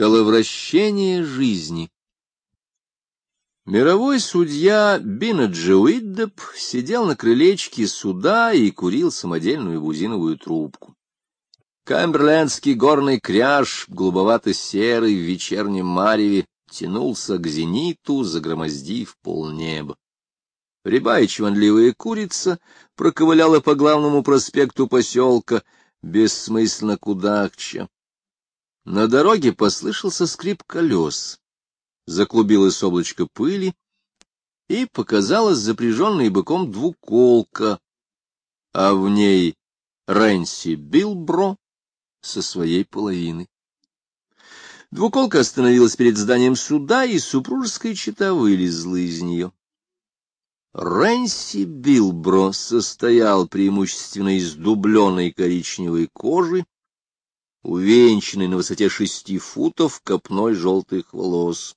Коловращение жизни Мировой судья Бинаджи Уиддеп сидел на крылечке суда и курил самодельную бузиновую трубку. Камберлендский горный кряж, голубовато-серый в вечернем мареве, тянулся к зениту, загромоздив полнеба. Рябая чванливая курица проковыляла по главному проспекту поселка, бессмысленно кудахча. На дороге послышался скрип колес. Заклубилось облачко пыли, и показалась запряженная быком двуколка, а в ней Рэнси Билбро со своей половиной. Двуколка остановилась перед зданием суда, и супружеская чета вылезла из нее. Рэнси Билбро состоял преимущественно из дубленой коричневой кожи, увенчанной на высоте шести футов копной желтых волос.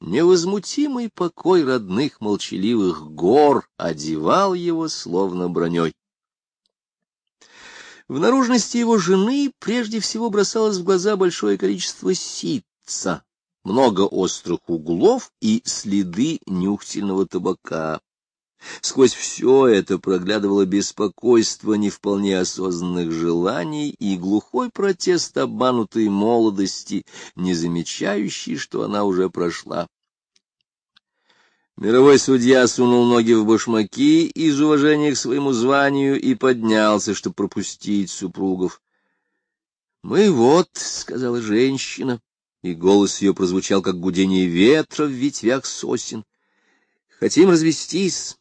Невозмутимый покой родных молчаливых гор одевал его словно броней. В наружности его жены прежде всего бросалось в глаза большое количество ситца, много острых углов и следы нюхтельного табака. Сквозь все это проглядывало беспокойство не вполне осознанных желаний и глухой протест обманутой молодости, не замечающий, что она уже прошла. Мировой судья сунул ноги в башмаки из уважения к своему званию и поднялся, чтобы пропустить супругов. — Мы вот, — сказала женщина, и голос ее прозвучал, как гудение ветра в ветвях сосен, — хотим развестись.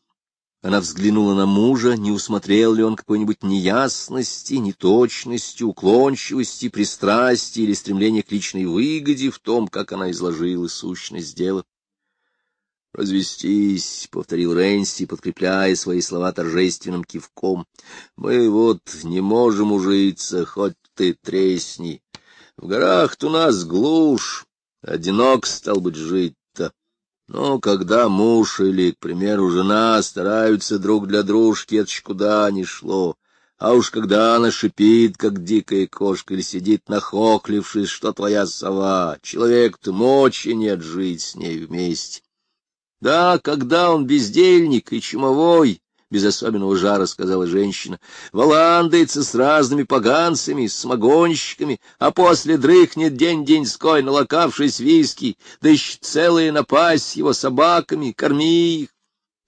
Она взглянула на мужа, не усмотрел ли он какой-нибудь неясности, неточности, уклончивости, пристрастия или стремления к личной выгоде в том, как она изложила сущность дела. «Развестись», — повторил Рэнси, подкрепляя свои слова торжественным кивком. «Мы вот не можем ужиться, хоть ты тресни. В горах-то у нас глушь, одинок стал быть жить. Но когда муж или, к примеру, жена стараются друг для дружки, это ж куда ни шло. А уж когда она шипит, как дикая кошка, или сидит нахохлившись, что твоя сова, человек-то мочи нет жить с ней вместе. Да, когда он бездельник и чумовой, без особенного жара сказала женщина, валандается с разными поганцами, с самогонщиками, а после дрыхнет день-деньской, налокавшись виски, да еще целые напасть его собаками, корми их.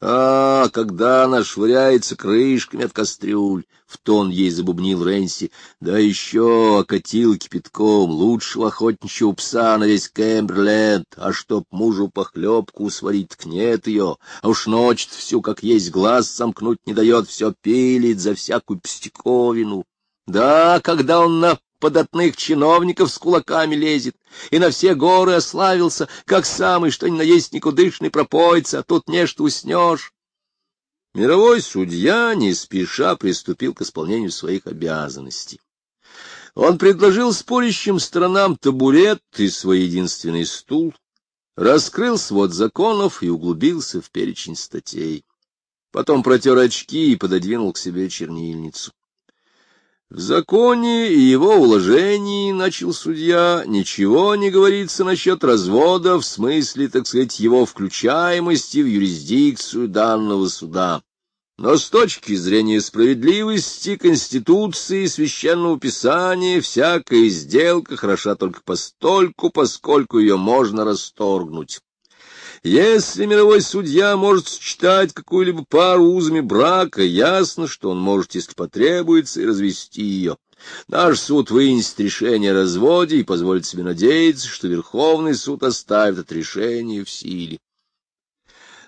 А, когда она швыряется крышками от кастрюль, — в тон ей забубнил Рэнси, — да еще окатил кипятком лучшего охотничьего пса на весь Кэмберленд, а чтоб мужу похлебку сварить, так ее, а уж ночь всю, как есть, глаз сомкнуть не дает, все пилит за всякую пстяковину. Да, когда он на податных чиновников с кулаками лезет, и на все горы ославился, как самый, что ни на есть никудышный пропойца, а тут нечто уснешь. Мировой судья не спеша приступил к исполнению своих обязанностей. Он предложил спорящим сторонам табурет и свой единственный стул, раскрыл свод законов и углубился в перечень статей. Потом протер очки и пододвинул к себе чернильницу. В законе и его уложении, — начал судья, — ничего не говорится насчет развода в смысле, так сказать, его включаемости в юрисдикцию данного суда. Но с точки зрения справедливости, Конституции и Священного Писания всякая сделка хороша только постольку, поскольку ее можно расторгнуть. Если мировой судья может сочетать какую-либо пару узами брака, ясно, что он может, если потребуется, и развести ее. Наш суд вынесет решение о разводе и позволит себе надеяться, что Верховный суд оставит это решение в силе.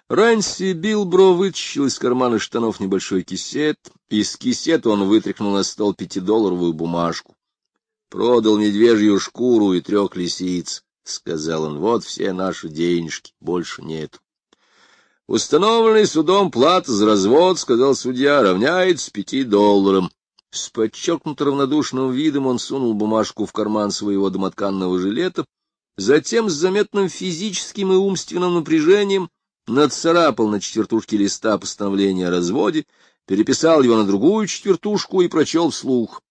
Рэнси Билбро вытащил из кармана штанов небольшой кисет, из кисета он вытряхнул на стол пятидолларовую бумажку. Продал медвежью шкуру и трех лисиц. — сказал он, — вот все наши денежки, больше нет. Установленный судом плата за развод, — сказал судья, — равняется пяти долларам. С подчеркнуто равнодушным видом он сунул бумажку в карман своего домотканного жилета, затем с заметным физическим и умственным напряжением нацарапал на четвертушке листа постановление о разводе, переписал его на другую четвертушку и прочел вслух.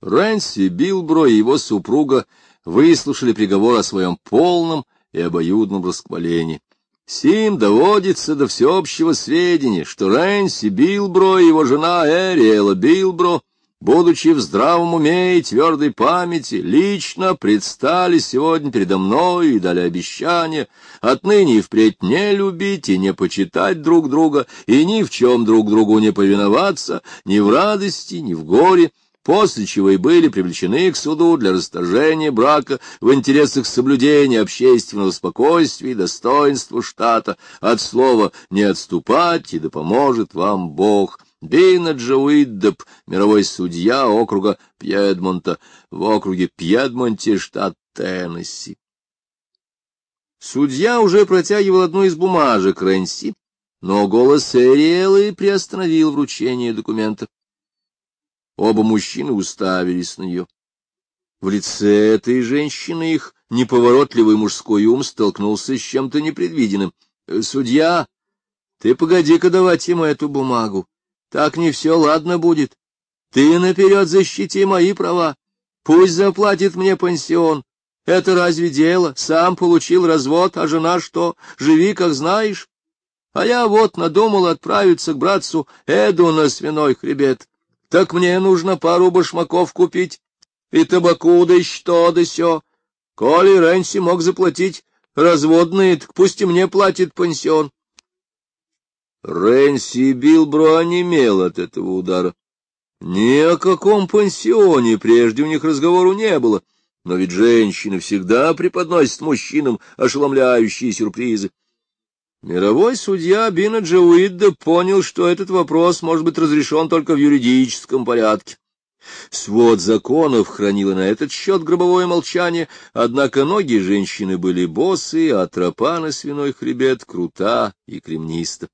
Рэнси Билбро и его супруга выслушали приговор о своем полном и обоюдном расхвалении. Сим доводится до всеобщего сведения, что Рэнси Билбро и его жена Эриэла Билбро, будучи в здравом уме и твердой памяти, лично предстали сегодня передо мной и дали обещание отныне и впредь не любить и не почитать друг друга, и ни в чем друг другу не повиноваться, ни в радости, ни в горе, после чего и были привлечены к суду для расторжения брака в интересах соблюдения общественного спокойствия и достоинства штата, от слова «не отступать» и «да поможет вам Бог». Бина Джоуиддеп, мировой судья округа Пьедмонта, в округе Пьедмонте, штат Теннесси. Судья уже протягивал одну из бумажек Рэнси, но голос Эриэлы приостановил вручение документа. Оба мужчины уставились на нее. В лице этой женщины их неповоротливый мужской ум столкнулся с чем-то непредвиденным. «Э, — Судья, ты погоди-ка давать ему эту бумагу. Так не все ладно будет. Ты наперед защити мои права. Пусть заплатит мне пансион. Это разве дело? Сам получил развод, а жена что? Живи, как знаешь. А я вот надумал отправиться к братцу Эду на свиной хребет. Так мне нужно пару башмаков купить, и табаку, да что, да сё. Коли Рэнси мог заплатить разводные, так пусть и мне платит пансион. Рэнси Билбро онемел от этого удара. Ни о каком пансионе прежде у них разговору не было, но ведь женщины всегда преподносят мужчинам ошеломляющие сюрпризы. Мировой судья Бина Джауидда понял, что этот вопрос может быть разрешен только в юридическом порядке. Свод законов хранило на этот счет гробовое молчание, однако ноги женщины были босые, а тропа на свиной хребет крута и кремниста.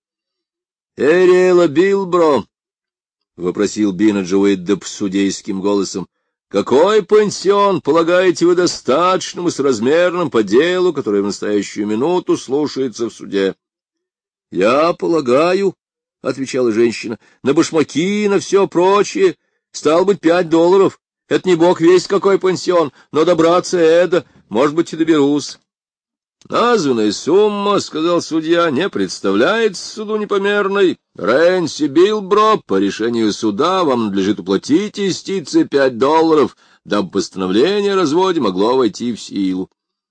— Эриэла Билбро, — вопросил Бина Джауидда судейским голосом, — какой пансион полагаете вы достаточным и соразмерным по делу, которое в настоящую минуту слушается в суде? — Я полагаю, — отвечала женщина, — на башмаки и на все прочее. Стал быть, пять долларов. Это не бог весь какой пансион, но добраться Эда, может быть, и доберусь. Названная сумма, — сказал судья, — не представляет суду непомерной. Рэнси Билбро, по решению суда вам надлежит уплатить истицы пять долларов, дабы постановление о разводе могло войти в силу.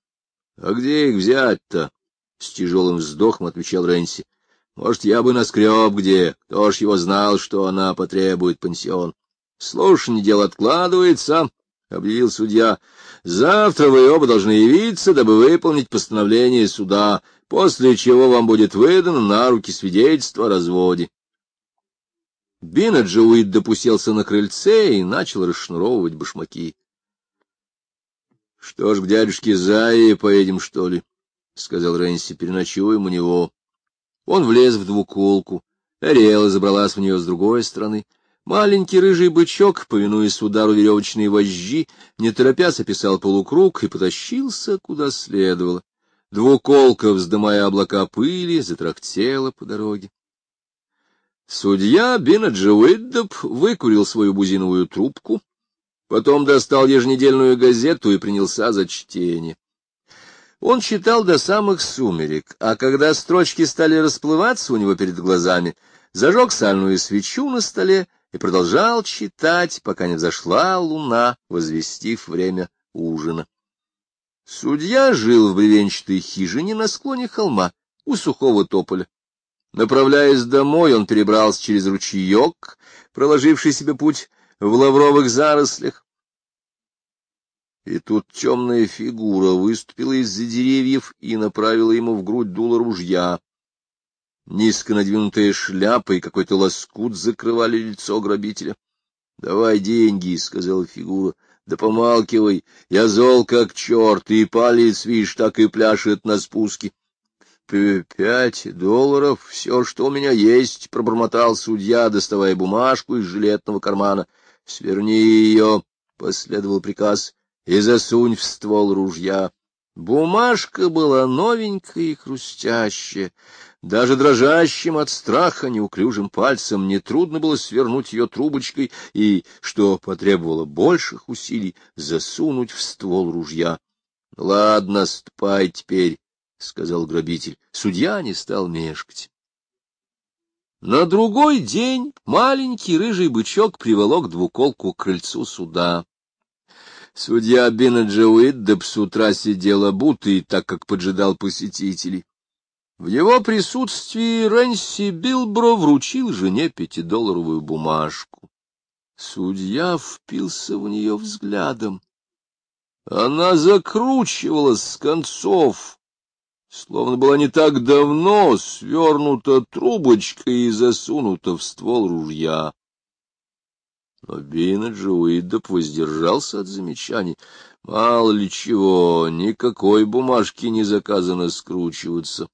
— А где их взять-то? — с тяжелым вздохом отвечал Рэнси. — Может, я бы наскреб где, кто ж его знал, что она потребует пансион. Слушание дело откладывается, — объявил судья. — Завтра вы оба должны явиться, дабы выполнить постановление суда, после чего вам будет выдано на руки свидетельство о разводе. Бинаджи Уит допустился на крыльце и начал расшнуровывать башмаки. — Что ж, к дядюшке Зае поедем, что ли? — сказал Рэнси. — Переночуем у него. Он влез в двуколку. Ариэла забралась в нее с другой стороны — Маленький рыжий бычок, повинуясь удару веревочной вожжи, не торопясь описал полукруг и потащился, куда следовало. Двуколка, вздымая облака пыли, затрахтела по дороге. Судья Бинаджи Уиддоп выкурил свою бузиновую трубку, потом достал еженедельную газету и принялся за чтение. Он читал до самых сумерек, а когда строчки стали расплываться у него перед глазами, зажег сальную свечу на столе и продолжал читать, пока не взошла луна, возвестив время ужина. Судья жил в бревенчатой хижине на склоне холма у сухого тополя. Направляясь домой, он перебрался через ручеек, проложивший себе путь в лавровых зарослях. И тут темная фигура выступила из-за деревьев и направила ему в грудь дуло ружья. Низко надвинутая шляпа и какой-то лоскут закрывали лицо грабителя. — Давай деньги, — сказала фигура. — Да помалкивай, я зол как черт, и палец, видишь, так и пляшет на спуске. — Пять долларов, все, что у меня есть, — пробормотал судья, доставая бумажку из жилетного кармана. — Сверни ее, — последовал приказ, — и засунь в ствол ружья. Бумажка была новенькая и хрустящая. Даже дрожащим от страха неуклюжим пальцем нетрудно было свернуть ее трубочкой и, что потребовало больших усилий, засунуть в ствол ружья. — Ладно, ступай теперь, — сказал грабитель. Судья не стал мешкать. На другой день маленький рыжий бычок приволок двуколку к крыльцу суда. Судья Бенаджа Уиддеб с утра сидел обутый, так как поджидал посетителей. В его присутствии Рэнси Билбро вручил жене пятидолларовую бумажку. Судья впился в нее взглядом. Она закручивалась с концов, словно была не так давно свернута трубочкой и засунута в ствол ружья. Но Бинаджи Уидоп воздержался от замечаний. Мало ли чего, никакой бумажки не заказано скручиваться.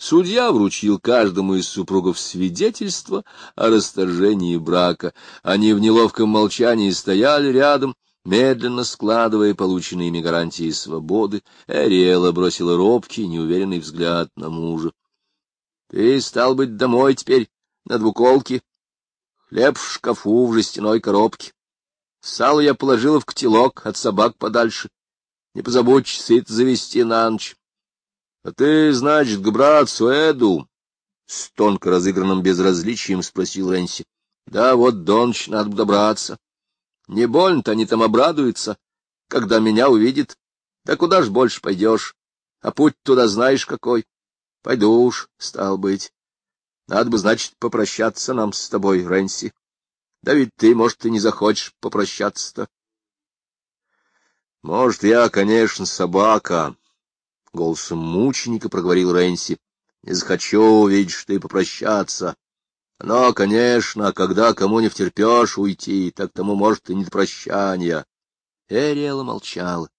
Судья вручил каждому из супругов свидетельство о расторжении брака. Они в неловком молчании стояли рядом, медленно складывая полученные ими гарантии свободы. Эриэла бросила робкий, неуверенный взгляд на мужа. — Ты, стал быть, домой теперь, на двуколке, Хлеб в шкафу в жестяной коробке. Сало я положила в котелок от собак подальше. Не позабудь сыт завести на ночь. А ты, значит, к братцу Эду? С тонко разыгранным безразличием спросил Рэнси. Да вот до ночи надо добраться. Не больно-то они там обрадуются, когда меня увидят. Да куда ж больше пойдешь? А путь туда знаешь какой. Пойду уж, стал быть. Надо бы, значит, попрощаться нам с тобой, Рэнси. Да ведь ты, может, и не захочешь попрощаться-то. Может, я, конечно, собака, — голосом мученика проговорил Рэнси. Не захочу что и попрощаться. Но, конечно, когда кому не втерпешь уйти, так тому, может, и не до прощания. Эриэла молчала.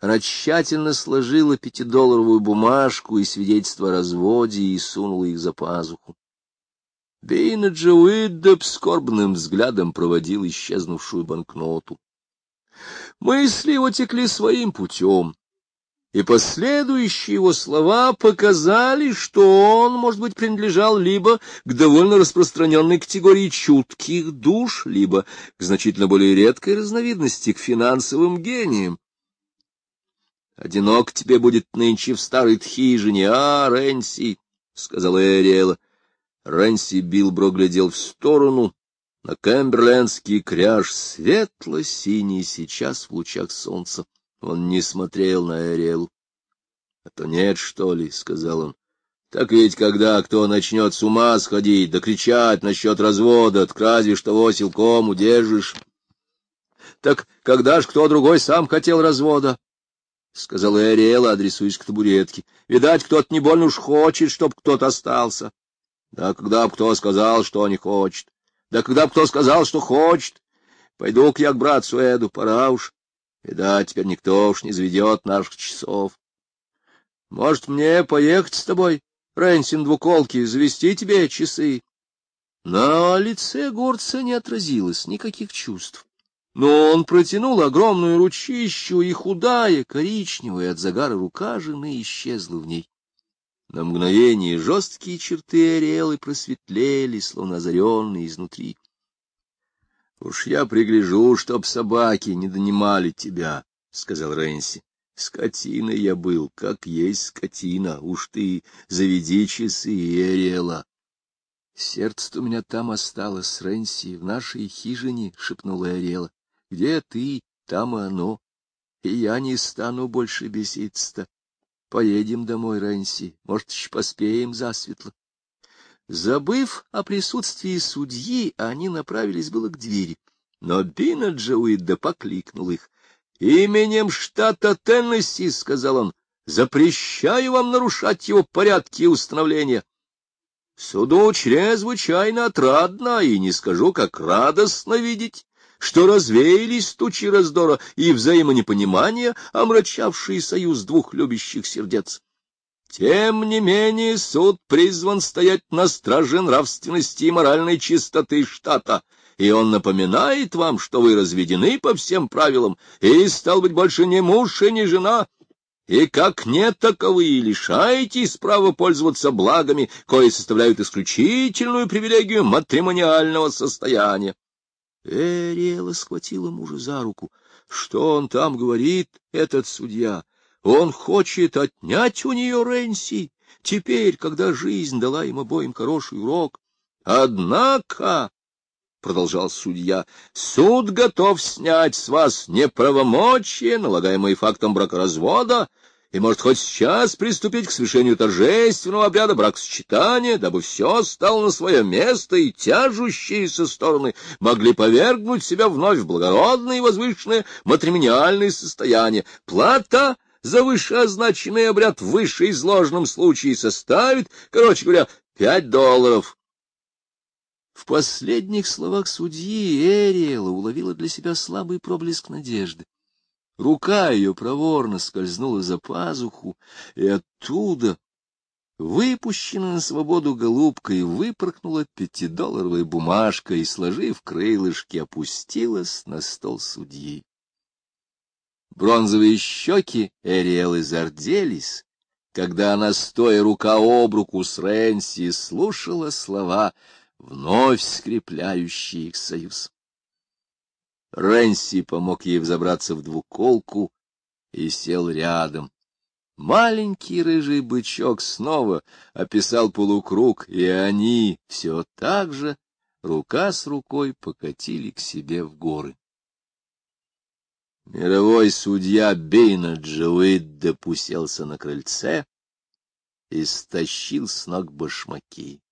Она тщательно сложила пятидолларовую бумажку и свидетельство о разводе и сунула их за пазуху. Бейнаджа Уиддеп скорбным взглядом проводил исчезнувшую банкноту. Мысли его текли своим путем, и последующие его слова показали, что он, может быть, принадлежал либо к довольно распространенной категории чутких душ, либо к значительно более редкой разновидности, к финансовым гениям. «Одинок тебе будет нынче в старой хижине, а, Рэнси?» — сказала Эриэла. Рэнси Билбро глядел в сторону, на Кэмберлендский кряж, светло-синий сейчас в лучах солнца. Он не смотрел на Эриэлу. — А то нет, что ли, — сказал он. — Так ведь когда кто начнет с ума сходить, да кричать насчет развода, так разве что силком удержишь. — Так когда ж кто другой сам хотел развода? — сказала Эриэла, адресуясь к табуретке. — Видать, кто-то не больно уж хочет, чтоб кто-то остался. Да когда б кто сказал, что не хочет. Да когда б кто сказал, что хочет. Пойду-ка я к братцу Эду, пора уж. Видать, теперь никто уж не заведет наших часов. Может, мне поехать с тобой, Рэнсин двуколки, завести тебе часы? На лице горца не отразилось никаких чувств. Но он протянул огромную ручищу, и худая, коричневая от загара рука жены исчезла в ней. На мгновение жесткие черты Ариэлы просветлели, словно озаренные изнутри. — Уж я пригляжу, чтоб собаки не донимали тебя, — сказал Рэнси. — Скотиной я был, как есть скотина. Уж ты заведи часы, Ариэла. — Сердце-то у меня там осталось, Рэнси, в нашей хижине, — шепнула Ариэла. — Где ты, там и оно. И я не стану больше беситься-то. Поедем домой, Рэнси. Может, еще поспеем засветло. Забыв о присутствии судьи, они направились было к двери. Но Бинаджа Уидда покликнул их. — Именем штата Теннесси, — сказал он, — запрещаю вам нарушать его порядки и установления. Суду чрезвычайно отрадно, и не скажу, как радостно видеть, что развеялись тучи раздора и взаимонепонимания, омрачавшие союз двух любящих сердец. Тем не менее суд призван стоять на страже нравственности и моральной чистоты штата, и он напоминает вам, что вы разведены по всем правилам, и, стал быть, больше не муж и не жена, и как не таковые лишаетесь права пользоваться благами, кои составляют исключительную привилегию матримониального состояния. Эриэла схватила мужа за руку. Что он там говорит, этот судья? Он хочет отнять у нее Ренси, теперь, когда жизнь дала им обоим хороший урок. Однако, — продолжал судья, — суд готов снять с вас неправомочие, налагаемое фактом бракоразвода, и может хоть сейчас приступить к совершению торжественного обряда бракосочетания, дабы все стало на свое место, и тяжущиеся стороны могли повергнуть себя вновь в благородное и возвышенное матримониальное состояние. Плата за вышеозначенный обряд в вышеизложенном случае составит, короче говоря, пять долларов. В последних словах судьи Эриэла уловила для себя слабый проблеск надежды. Рука ее проворно скользнула за пазуху, и оттуда, выпущенная на свободу голубкой, выпорхнула пятидолларовая бумажка и, сложив крылышки, опустилась на стол судьи. Бронзовые щеки Эриэлы зарделись, когда она, стоя рука об руку с Рэнси, слушала слова, вновь скрепляющие их союз. Рэнси помог ей взобраться в двуколку и сел рядом. Маленький рыжий бычок снова описал полукруг, и они все так же, рука с рукой, покатили к себе в горы. Мировой судья Бейна Джоуидда пуселся на крыльце и стащил с ног башмаки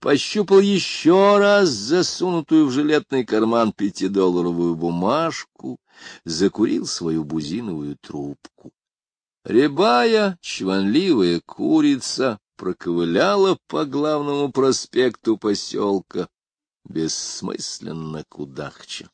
пощупал еще раз засунутую в жилетный карман пятидолларовую бумажку, закурил свою бузиновую трубку. Рябая, чванливая курица проковыляла по главному проспекту поселка, бессмысленно кудахча.